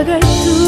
bagai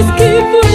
always keep